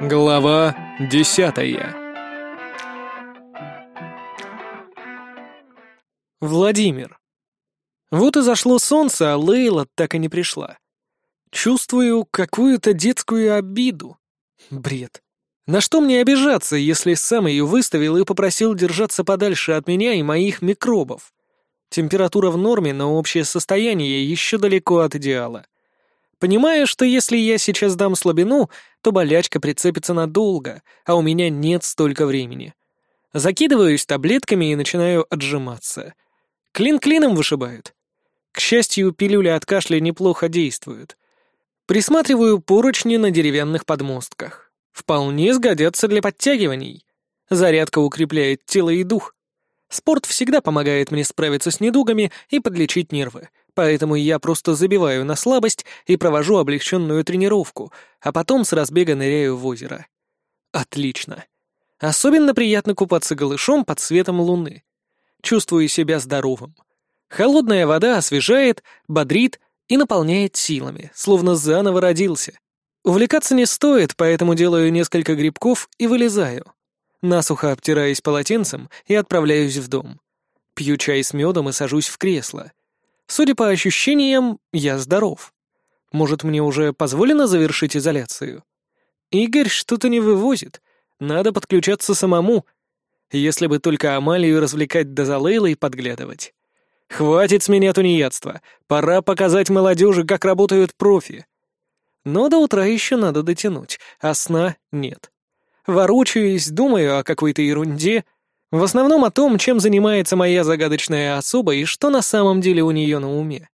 Глава десятая Владимир. Вот и зашло солнце, а Лейла так и не пришла. Чувствую какую-то детскую обиду. Бред. На что мне обижаться, если сам ее выставил и попросил держаться подальше от меня и моих микробов? Температура в норме, но общее состояние еще далеко от идеала. Понимая, что если я сейчас дам слабину, то болячка прицепится надолго, а у меня нет столько времени. Закидываюсь таблетками и начинаю отжиматься. Клин клином вышибают. К счастью, пилюли от кашля неплохо действуют. Присматриваю поручни на деревянных подмостках. Вполне сгодятся для подтягиваний. Зарядка укрепляет тело и дух. Спорт всегда помогает мне справиться с недугами и подлечить нервы, поэтому я просто забиваю на слабость и провожу облегченную тренировку, а потом с разбега ныряю в озеро. Отлично. Особенно приятно купаться голышом под светом луны. Чувствую себя здоровым. Холодная вода освежает, бодрит и наполняет силами, словно заново родился. Увлекаться не стоит, поэтому делаю несколько грибков и вылезаю насухо обтираюсь полотенцем и отправляюсь в дом. Пью чай с медом и сажусь в кресло. Судя по ощущениям, я здоров. Может, мне уже позволено завершить изоляцию? Игорь что-то не вывозит. Надо подключаться самому. Если бы только Амалию развлекать да за Лейлой подглядывать. Хватит с меня тунеядства. Пора показать молодежи, как работают профи. Но до утра еще надо дотянуть, а сна нет. Ворочаюсь, думаю о какой-то ерунде. В основном о том, чем занимается моя загадочная особа и что на самом деле у нее на уме.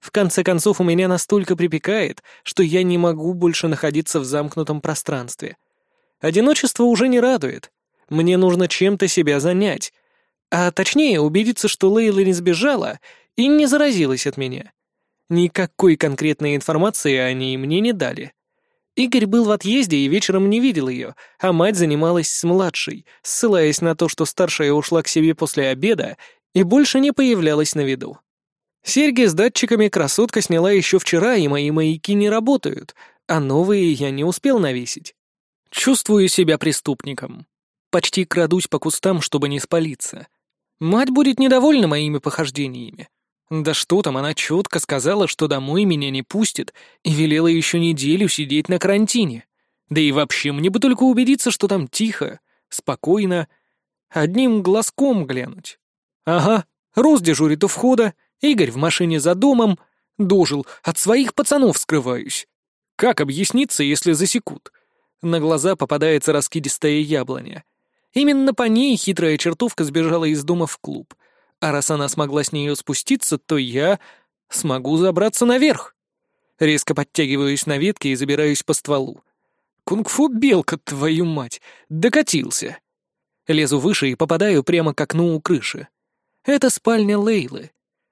В конце концов, у меня настолько припекает, что я не могу больше находиться в замкнутом пространстве. Одиночество уже не радует. Мне нужно чем-то себя занять. А точнее, убедиться, что Лейла не сбежала и не заразилась от меня. Никакой конкретной информации они мне не дали. Игорь был в отъезде и вечером не видел ее, а мать занималась с младшей, ссылаясь на то, что старшая ушла к себе после обеда и больше не появлялась на виду. Серьги с датчиками красотка сняла еще вчера, и мои маяки не работают, а новые я не успел навесить. Чувствую себя преступником. Почти крадусь по кустам, чтобы не спалиться. Мать будет недовольна моими похождениями. Да что там, она четко сказала, что домой меня не пустит, и велела еще неделю сидеть на карантине. Да и вообще, мне бы только убедиться, что там тихо, спокойно, одним глазком глянуть. Ага, Рус дежурит у входа, Игорь в машине за домом, дожил, от своих пацанов скрываюсь. Как объясниться, если засекут? На глаза попадается раскидистая яблоня. Именно по ней хитрая чертовка сбежала из дома в клуб — а раз она смогла с нее спуститься, то я смогу забраться наверх. Резко подтягиваюсь на ветке и забираюсь по стволу. Кунг-фу белка, твою мать! Докатился. Лезу выше и попадаю прямо к окну у крыши. Это спальня Лейлы.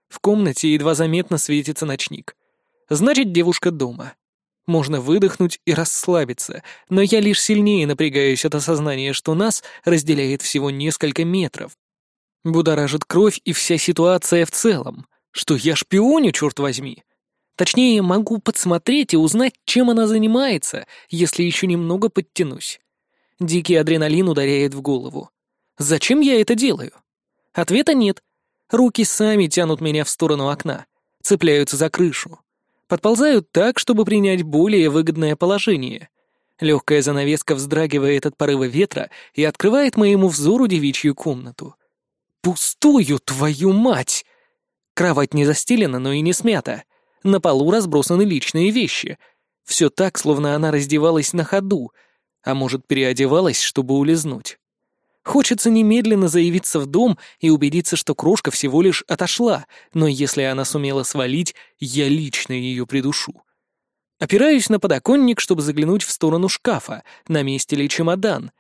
В комнате едва заметно светится ночник. Значит, девушка дома. Можно выдохнуть и расслабиться, но я лишь сильнее напрягаюсь от осознания, что нас разделяет всего несколько метров. Будоражит кровь и вся ситуация в целом. Что я шпионю, черт возьми. Точнее, могу подсмотреть и узнать, чем она занимается, если еще немного подтянусь. Дикий адреналин ударяет в голову. Зачем я это делаю? Ответа нет. Руки сами тянут меня в сторону окна, цепляются за крышу. Подползают так, чтобы принять более выгодное положение. Легкая занавеска вздрагивает от порыва ветра и открывает моему взору девичью комнату. Пустую, твою мать! Кровать не застелена, но и не смята. На полу разбросаны личные вещи. Все так, словно она раздевалась на ходу, а может, переодевалась, чтобы улизнуть. Хочется немедленно заявиться в дом и убедиться, что крошка всего лишь отошла, но если она сумела свалить, я лично ее придушу. Опираюсь на подоконник, чтобы заглянуть в сторону шкафа, на месте ли чемодан.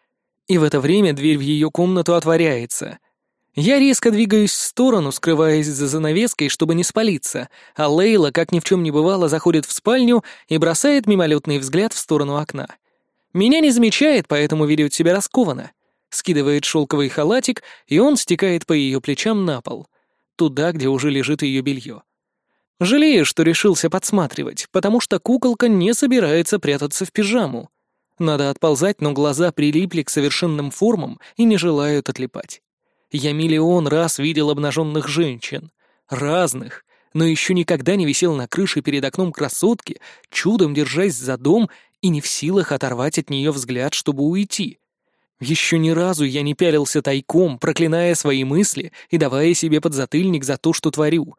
И в это время дверь в ее комнату отворяется — я резко двигаюсь в сторону, скрываясь за занавеской, чтобы не спалиться, а Лейла, как ни в чем не бывало, заходит в спальню и бросает мимолетный взгляд в сторону окна. Меня не замечает, поэтому ведет себя раскованно. Скидывает шелковый халатик, и он стекает по ее плечам на пол, туда, где уже лежит ее белье. Жалею, что решился подсматривать, потому что куколка не собирается прятаться в пижаму. Надо отползать, но глаза прилипли к совершенным формам и не желают отлипать. Я миллион раз видел обнаженных женщин. Разных. Но еще никогда не висел на крыше перед окном красотки, чудом держась за дом и не в силах оторвать от нее взгляд, чтобы уйти. Еще ни разу я не пялился тайком, проклиная свои мысли и давая себе подзатыльник за то, что творю.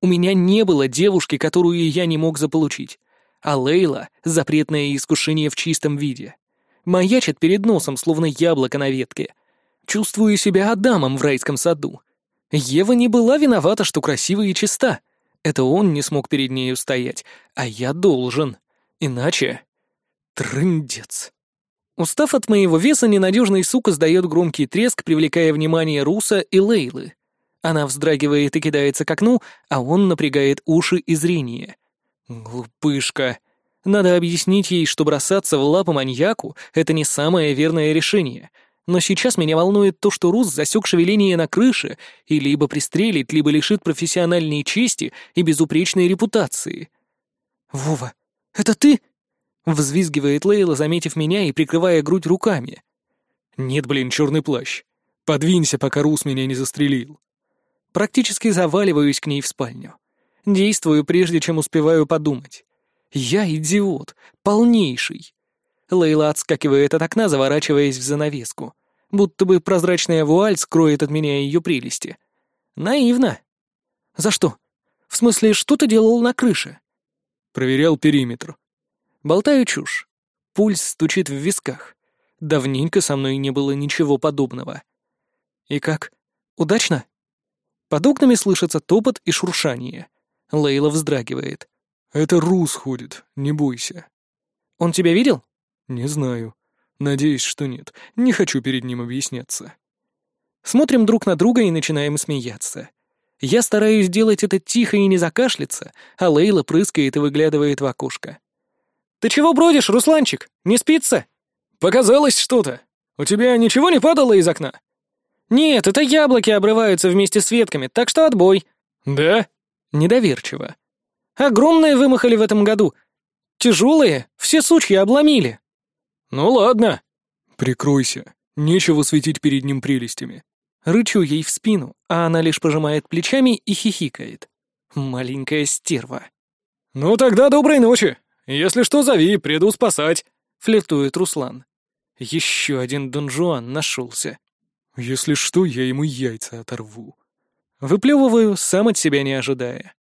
У меня не было девушки, которую я не мог заполучить. А Лейла — запретное искушение в чистом виде. Маячит перед носом, словно яблоко на ветке. Чувствую себя Адамом в райском саду. Ева не была виновата, что красива и чиста. Это он не смог перед ней устоять, а я должен. Иначе... Трындец. Устав от моего веса, ненадежный сук издает громкий треск, привлекая внимание Руса и Лейлы. Она вздрагивает и кидается к окну, а он напрягает уши и зрение. Глупышка. Надо объяснить ей, что бросаться в лапы маньяку — это не самое верное решение — но сейчас меня волнует то, что Рус засек шевеление на крыше и либо пристрелит, либо лишит профессиональной чести и безупречной репутации. «Вова, это ты?» — взвизгивает Лейла, заметив меня и прикрывая грудь руками. «Нет, блин, черный плащ. Подвинься, пока Рус меня не застрелил». Практически заваливаюсь к ней в спальню. Действую, прежде чем успеваю подумать. Я идиот, полнейший. Лейла отскакивает от окна, заворачиваясь в занавеску. Будто бы прозрачная вуаль скроет от меня ее прелести. Наивно. За что? В смысле, что ты делал на крыше? Проверял периметр. Болтаю чушь. Пульс стучит в висках. Давненько со мной не было ничего подобного. И как? Удачно? Под окнами слышится топот и шуршание. Лейла вздрагивает. «Это Рус ходит, не бойся». «Он тебя видел?» «Не знаю. Надеюсь, что нет. Не хочу перед ним объясняться». Смотрим друг на друга и начинаем смеяться. Я стараюсь делать это тихо и не закашляться, а Лейла прыскает и выглядывает в окошко. «Ты чего бродишь, Русланчик? Не спится?» «Показалось что-то. У тебя ничего не падало из окна?» «Нет, это яблоки обрываются вместе с ветками, так что отбой». «Да?» «Недоверчиво». «Огромные вымахали в этом году. Тяжелые, все сучья обломили». «Ну ладно». «Прикройся. Нечего светить перед ним прелестями». Рычу ей в спину, а она лишь пожимает плечами и хихикает. Маленькая стерва. «Ну тогда доброй ночи. Если что, зови, приду спасать», — флиртует Руслан. Еще один Дон нашелся. «Если что, я ему яйца оторву». Выплевываю, сам от себя не ожидая.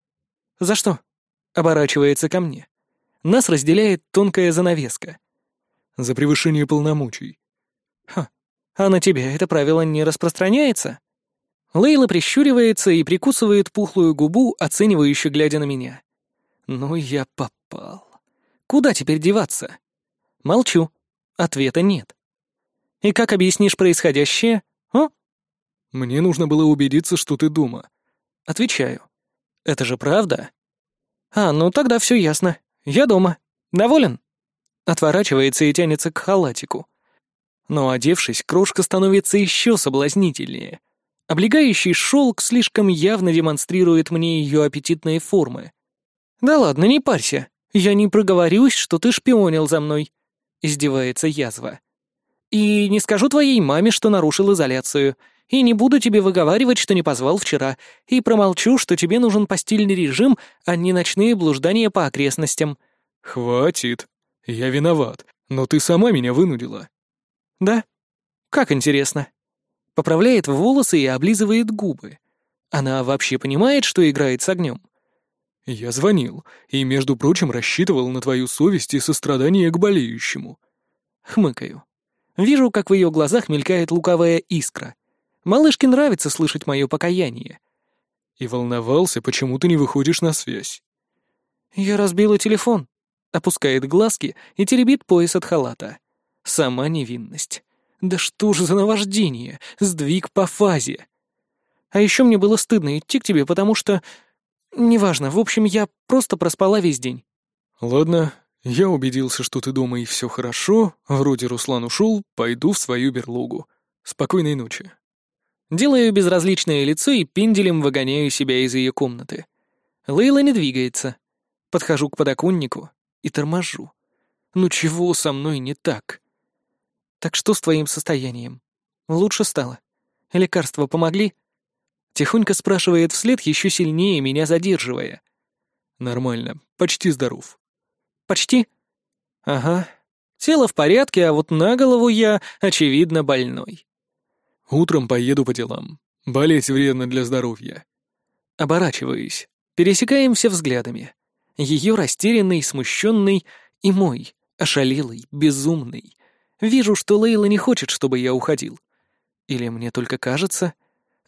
«За что?» — оборачивается ко мне. Нас разделяет тонкая занавеска за превышение полномочий. Ха, а на тебя это правило не распространяется? Лейла прищуривается и прикусывает пухлую губу, оценивающе глядя на меня. Ну я попал. Куда теперь деваться? Молчу. Ответа нет. И как объяснишь происходящее, а? Мне нужно было убедиться, что ты дома. Отвечаю. Это же правда? А, ну тогда все ясно. Я дома. Доволен? Отворачивается и тянется к халатику. Но, одевшись, крошка становится еще соблазнительнее. Облегающий шелк слишком явно демонстрирует мне ее аппетитные формы. «Да ладно, не парься. Я не проговорюсь, что ты шпионил за мной», — издевается язва. «И не скажу твоей маме, что нарушил изоляцию, и не буду тебе выговаривать, что не позвал вчера, и промолчу, что тебе нужен постельный режим, а не ночные блуждания по окрестностям». «Хватит», «Я виноват, но ты сама меня вынудила». «Да? Как интересно». Поправляет волосы и облизывает губы. Она вообще понимает, что играет с огнем. «Я звонил, и, между прочим, рассчитывал на твою совесть и сострадание к болеющему». Хмыкаю. Вижу, как в ее глазах мелькает луковая искра. Малышке нравится слышать мое покаяние. И волновался, почему ты не выходишь на связь. Я разбила телефон опускает глазки и теребит пояс от халата. Сама невинность. Да что же за наваждение, сдвиг по фазе. А еще мне было стыдно идти к тебе, потому что... Неважно, в общем, я просто проспала весь день. Ладно, я убедился, что ты дома и все хорошо, вроде Руслан ушел, пойду в свою берлогу. Спокойной ночи. Делаю безразличное лицо и пенделем выгоняю себя из ее комнаты. Лейла не двигается. Подхожу к подоконнику, и торможу. Ну чего со мной не так? Так что с твоим состоянием? Лучше стало? Лекарства помогли? Тихонько спрашивает вслед, еще сильнее меня задерживая. Нормально, почти здоров. Почти? Ага. Тело в порядке, а вот на голову я, очевидно, больной. Утром поеду по делам. Болеть вредно для здоровья. Оборачиваюсь. Пересекаемся взглядами. Ее растерянный, смущенный и мой, ошалелый, безумный. Вижу, что Лейла не хочет, чтобы я уходил. Или мне только кажется,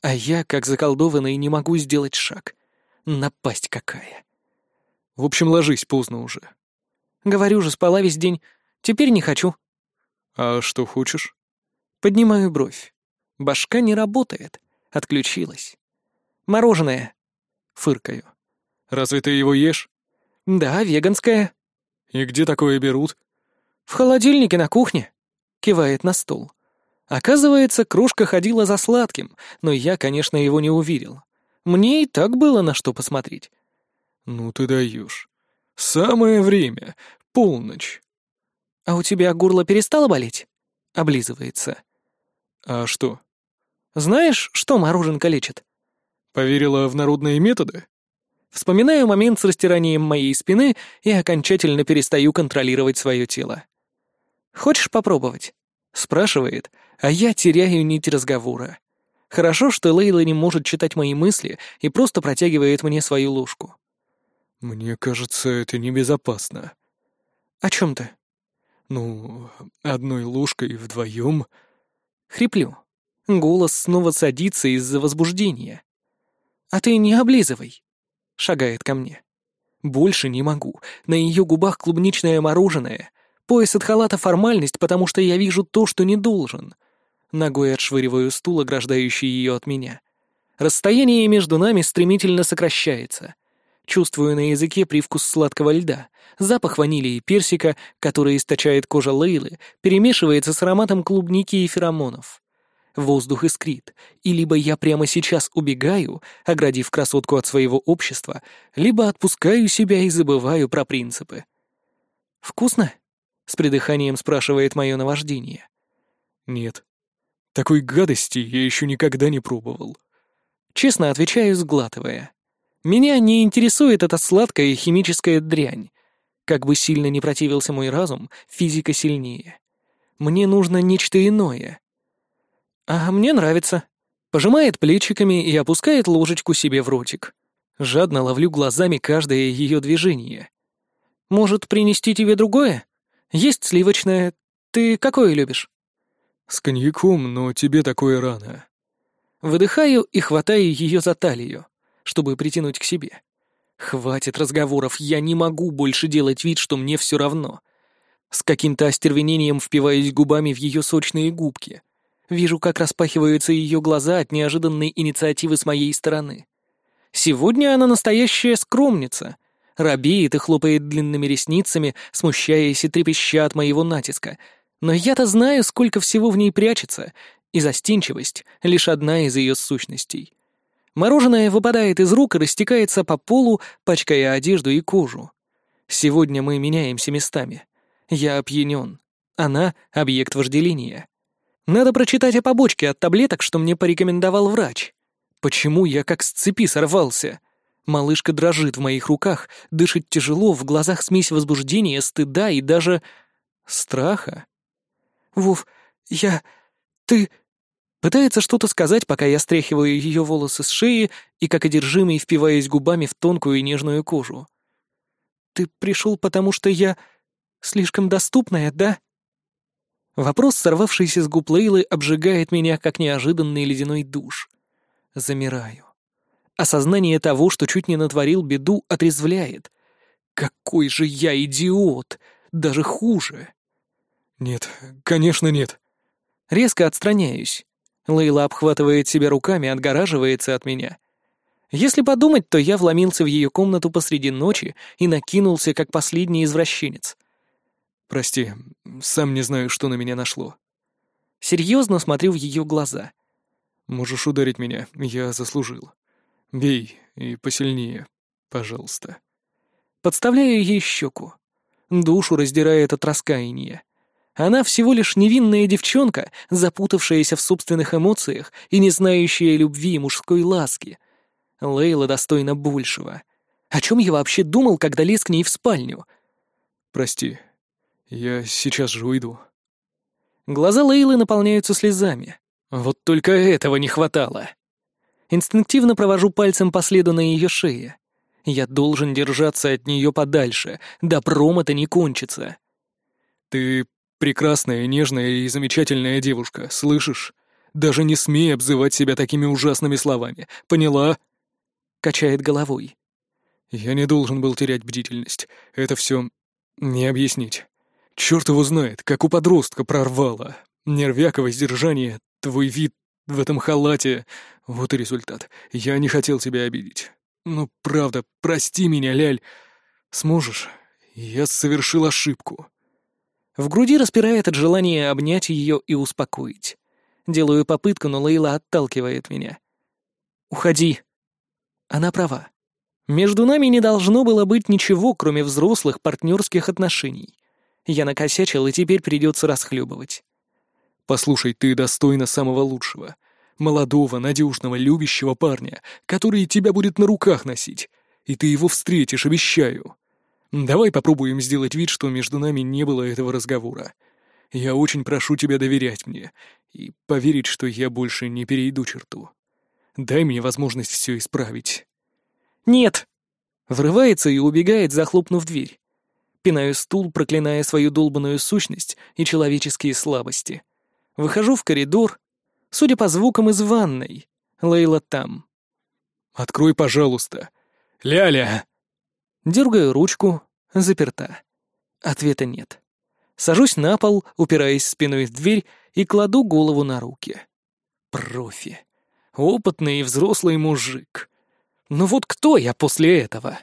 а я, как заколдованный, не могу сделать шаг. Напасть какая. В общем, ложись, поздно уже. Говорю же, спала весь день. Теперь не хочу. А что хочешь? Поднимаю бровь. Башка не работает. Отключилась. Мороженое. Фыркаю. Разве ты его ешь? Да, веганское. И где такое берут? В холодильнике на кухне. Кивает на стол. Оказывается, кружка ходила за сладким, но я, конечно, его не увидел. Мне и так было на что посмотреть. Ну ты даешь. Самое время. Полночь. А у тебя горло перестало болеть? Облизывается. А что? Знаешь, что мороженка лечит? Поверила в народные методы? Вспоминаю момент с растиранием моей спины и окончательно перестаю контролировать свое тело. «Хочешь попробовать?» — спрашивает, а я теряю нить разговора. Хорошо, что Лейла не может читать мои мысли и просто протягивает мне свою ложку. «Мне кажется, это небезопасно». «О чем ты?» «Ну, одной ложкой вдвоем...» Хриплю. Голос снова садится из-за возбуждения. «А ты не облизывай!» Шагает ко мне. Больше не могу. На ее губах клубничное мороженое. Пояс от халата формальность, потому что я вижу то, что не должен. Ногой отшвыриваю стул, ограждающий ее от меня. Расстояние между нами стремительно сокращается. Чувствую на языке привкус сладкого льда, запах ванили и персика, который источает кожа Лейлы, перемешивается с ароматом клубники и феромонов. Воздух искрит, и либо я прямо сейчас убегаю, оградив красотку от своего общества, либо отпускаю себя и забываю про принципы. «Вкусно?» — с придыханием спрашивает мое наваждение. «Нет. Такой гадости я еще никогда не пробовал». Честно отвечаю, сглатывая. Меня не интересует эта сладкая химическая дрянь. Как бы сильно ни противился мой разум, физика сильнее. Мне нужно нечто иное. А мне нравится. Пожимает плечиками и опускает ложечку себе в ротик. Жадно ловлю глазами каждое ее движение. Может, принести тебе другое? Есть сливочное. Ты какое любишь? С коньяком, но тебе такое рано. Выдыхаю и хватаю ее за талию, чтобы притянуть к себе. Хватит разговоров, я не могу больше делать вид, что мне все равно. С каким-то остервенением впиваюсь губами в ее сочные губки. Вижу, как распахиваются ее глаза от неожиданной инициативы с моей стороны. Сегодня она настоящая скромница. Робеет и хлопает длинными ресницами, смущаясь и трепеща от моего натиска. Но я-то знаю, сколько всего в ней прячется, и застенчивость — лишь одна из ее сущностей. Мороженое выпадает из рук и растекается по полу, пачкая одежду и кожу. Сегодня мы меняемся местами. Я опьянен. Она — объект вожделения. Надо прочитать о побочке от таблеток, что мне порекомендовал врач. Почему я как с цепи сорвался? Малышка дрожит в моих руках, дышит тяжело, в глазах смесь возбуждения, стыда и даже... страха. «Вов, я... ты...» Пытается что-то сказать, пока я стряхиваю ее волосы с шеи и, как одержимый, впиваясь губами в тонкую и нежную кожу. «Ты пришел, потому что я... слишком доступная, да?» Вопрос, сорвавшийся с губ Лейлы, обжигает меня, как неожиданный ледяной душ. Замираю. Осознание того, что чуть не натворил беду, отрезвляет. Какой же я идиот! Даже хуже. Нет, конечно нет. Резко отстраняюсь. Лейла обхватывает себя руками, отгораживается от меня. Если подумать, то я вломился в ее комнату посреди ночи и накинулся, как последний извращенец. Прости, сам не знаю, что на меня нашло. Серьезно смотрю в ее глаза. Можешь ударить меня, я заслужил. Бей и посильнее, пожалуйста. Подставляю ей щеку. Душу раздирает от раскаяния. Она всего лишь невинная девчонка, запутавшаяся в собственных эмоциях и не знающая любви и мужской ласки. Лейла достойна большего. О чем я вообще думал, когда лез к ней в спальню? «Прости, я сейчас же уйду». Глаза Лейлы наполняются слезами. Вот только этого не хватало. Инстинктивно провожу пальцем по следу на ее шее. Я должен держаться от нее подальше, да пром это не кончится. «Ты прекрасная, нежная и замечательная девушка, слышишь? Даже не смей обзывать себя такими ужасными словами, поняла?» Качает головой. «Я не должен был терять бдительность. Это все не объяснить. Черт его знает, как у подростка прорвало. Нервяка, воздержание, твой вид в этом халате. Вот и результат. Я не хотел тебя обидеть. Ну, правда, прости меня, Ляль. Сможешь? Я совершил ошибку. В груди распирает от желания обнять ее и успокоить. Делаю попытку, но Лейла отталкивает меня. «Уходи». Она права. Между нами не должно было быть ничего, кроме взрослых партнерских отношений. Я накосячил, и теперь придется расхлебывать. «Послушай, ты достойна самого лучшего молодого, надежного, любящего парня, который тебя будет на руках носить. И ты его встретишь, обещаю. Давай попробуем сделать вид, что между нами не было этого разговора. Я очень прошу тебя доверять мне и поверить, что я больше не перейду черту. Дай мне возможность все исправить». «Нет!» Врывается и убегает, захлопнув дверь. Пинаю стул, проклиная свою долбанную сущность и человеческие слабости. Выхожу в коридор, Судя по звукам из ванной, Лейла там. «Открой, пожалуйста. Ляля!» Дергаю ручку, заперта. Ответа нет. Сажусь на пол, упираясь спиной в дверь и кладу голову на руки. Профи. Опытный и взрослый мужик. Но вот кто я после этого?